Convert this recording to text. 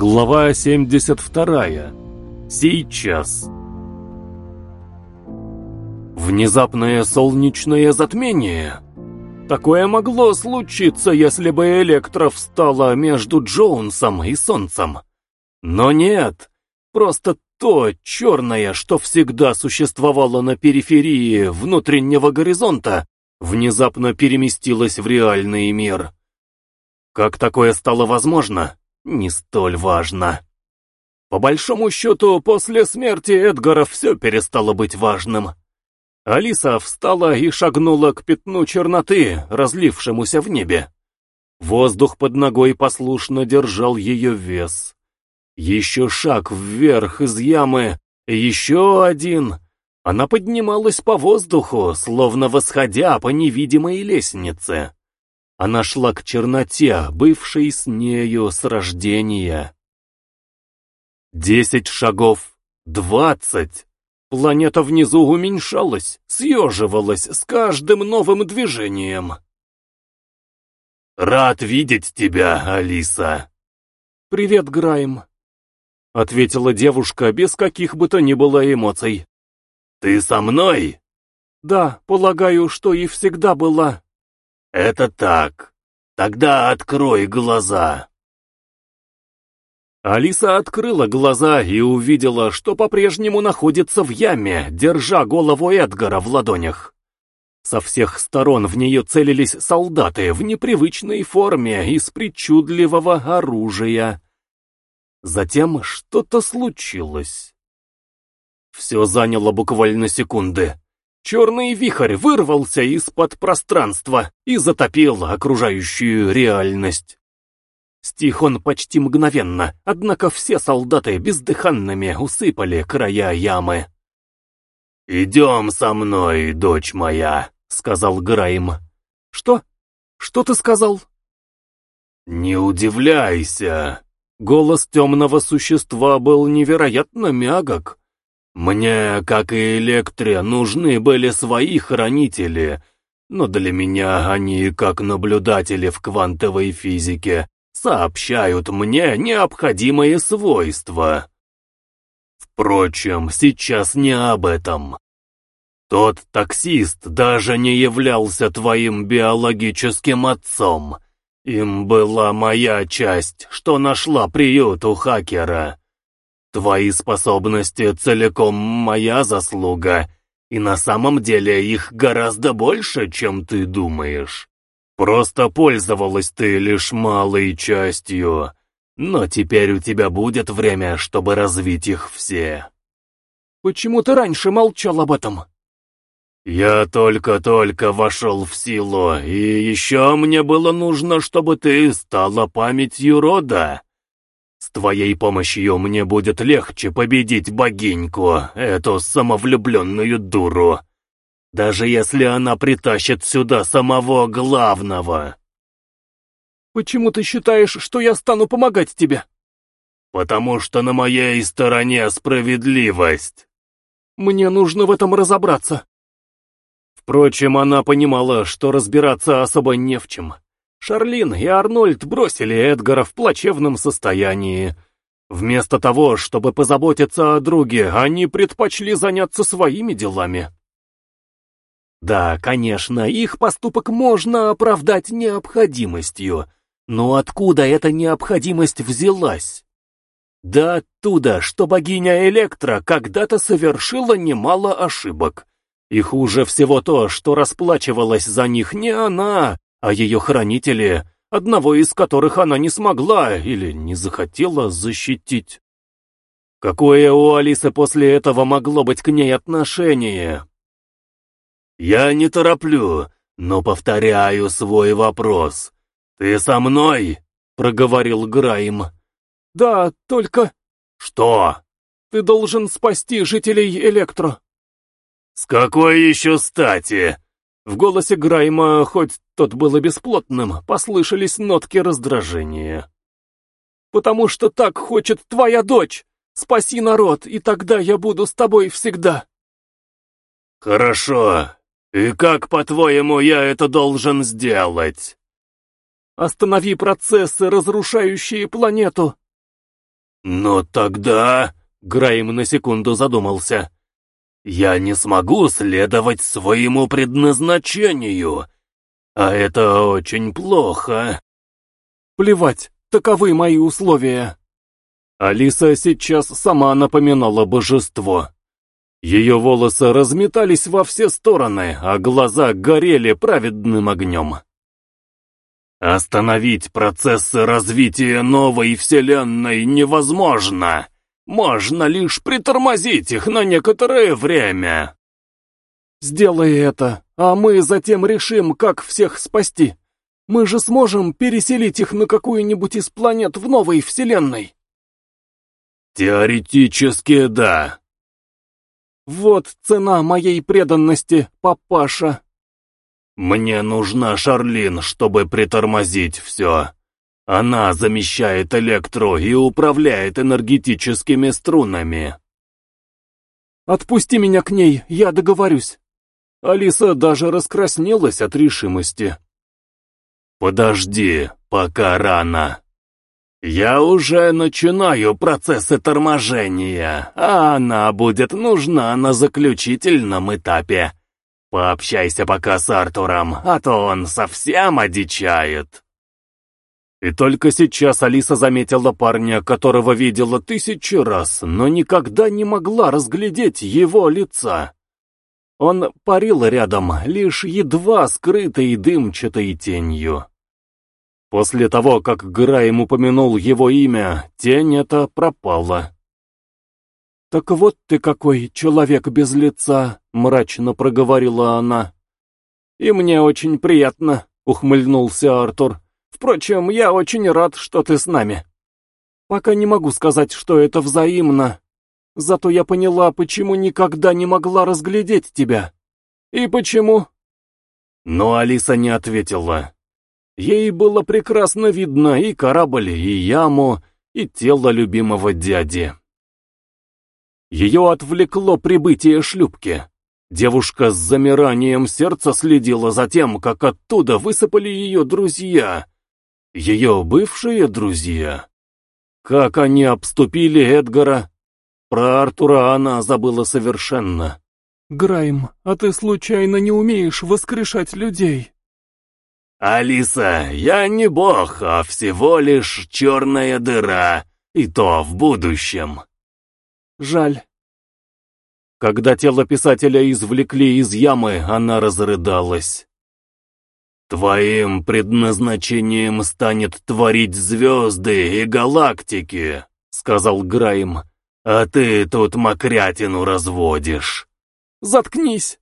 Глава 72. Сейчас. Внезапное солнечное затмение. Такое могло случиться, если бы Электро встала между Джоунсом и Солнцем. Но нет, просто то черное, что всегда существовало на периферии внутреннего горизонта, внезапно переместилось в реальный мир. Как такое стало возможно? Не столь важно. По большому счету, после смерти Эдгара все перестало быть важным. Алиса встала и шагнула к пятну черноты, разлившемуся в небе. Воздух под ногой послушно держал ее вес. Еще шаг вверх из ямы, еще один. Она поднималась по воздуху, словно восходя по невидимой лестнице. Она шла к черноте, бывшей с нею с рождения. Десять шагов, двадцать. Планета внизу уменьшалась, съеживалась с каждым новым движением. «Рад видеть тебя, Алиса!» «Привет, Грайм!» — ответила девушка без каких бы то ни было эмоций. «Ты со мной?» «Да, полагаю, что и всегда была». «Это так. Тогда открой глаза». Алиса открыла глаза и увидела, что по-прежнему находится в яме, держа голову Эдгара в ладонях. Со всех сторон в нее целились солдаты в непривычной форме из причудливого оружия. Затем что-то случилось. Все заняло буквально секунды. Черный вихрь вырвался из-под пространства и затопил окружающую реальность. Стих он почти мгновенно, однако все солдаты бездыханными усыпали края ямы. «Идем со мной, дочь моя», — сказал Грайм. «Что? Что ты сказал?» «Не удивляйся». Голос темного существа был невероятно мягок. Мне, как и Электре, нужны были свои хранители, но для меня они, как наблюдатели в квантовой физике, сообщают мне необходимые свойства. Впрочем, сейчас не об этом. Тот таксист даже не являлся твоим биологическим отцом. Им была моя часть, что нашла приют у хакера. Твои способности целиком моя заслуга, и на самом деле их гораздо больше, чем ты думаешь. Просто пользовалась ты лишь малой частью, но теперь у тебя будет время, чтобы развить их все. Почему ты раньше молчал об этом? Я только-только вошел в силу, и еще мне было нужно, чтобы ты стала памятью рода. С твоей помощью мне будет легче победить богиньку, эту самовлюбленную дуру. Даже если она притащит сюда самого главного. Почему ты считаешь, что я стану помогать тебе? Потому что на моей стороне справедливость. Мне нужно в этом разобраться. Впрочем, она понимала, что разбираться особо не в чем. Шарлин и Арнольд бросили Эдгара в плачевном состоянии. Вместо того, чтобы позаботиться о друге, они предпочли заняться своими делами. Да, конечно, их поступок можно оправдать необходимостью, но откуда эта необходимость взялась? Да оттуда, что богиня Электра когда-то совершила немало ошибок. И хуже всего то, что расплачивалась за них не она, а ее хранители, одного из которых она не смогла или не захотела защитить. Какое у Алисы после этого могло быть к ней отношение? «Я не тороплю, но повторяю свой вопрос. Ты со мной?» — проговорил Грайм. «Да, только...» «Что?» «Ты должен спасти жителей Электро». «С какой еще стати?» В голосе Грайма, хоть тот был и бесплотным, послышались нотки раздражения. «Потому что так хочет твоя дочь! Спаси народ, и тогда я буду с тобой всегда!» «Хорошо. И как, по-твоему, я это должен сделать?» «Останови процессы, разрушающие планету!» «Но тогда...» — Грайм на секунду задумался. «Я не смогу следовать своему предназначению, а это очень плохо». «Плевать, таковы мои условия». Алиса сейчас сама напоминала божество. Ее волосы разметались во все стороны, а глаза горели праведным огнем. Остановить процессы развития новой вселенной невозможно. Можно лишь притормозить их на некоторое время. Сделай это, а мы затем решим, как всех спасти. Мы же сможем переселить их на какую-нибудь из планет в новой вселенной. Теоретически, да. Вот цена моей преданности, папаша. Мне нужна Шарлин, чтобы притормозить все. Она замещает электро и управляет энергетическими струнами. Отпусти меня к ней, я договорюсь. Алиса даже раскраснелась от решимости. Подожди, пока рано. Я уже начинаю процессы торможения, а она будет нужна на заключительном этапе. Пообщайся пока с Артуром, а то он совсем одичает. И только сейчас Алиса заметила парня, которого видела тысячи раз, но никогда не могла разглядеть его лица. Он парил рядом, лишь едва скрытой дымчатой тенью. После того, как Грайм упомянул его имя, тень эта пропала. «Так вот ты какой, человек без лица!» — мрачно проговорила она. «И мне очень приятно», — ухмыльнулся Артур. «Впрочем, я очень рад, что ты с нами. Пока не могу сказать, что это взаимно. Зато я поняла, почему никогда не могла разглядеть тебя. И почему?» Но Алиса не ответила. Ей было прекрасно видно и корабль, и яму, и тело любимого дяди. Ее отвлекло прибытие шлюпки. Девушка с замиранием сердца следила за тем, как оттуда высыпали ее друзья. Ее бывшие друзья. Как они обступили Эдгара. Про Артура она забыла совершенно. «Грайм, а ты случайно не умеешь воскрешать людей?» «Алиса, я не бог, а всего лишь черная дыра, и то в будущем». Жаль. Когда тело писателя извлекли из ямы, она разрыдалась. «Твоим предназначением станет творить звезды и галактики», — сказал Грайм, — «а ты тут мокрятину разводишь». «Заткнись!»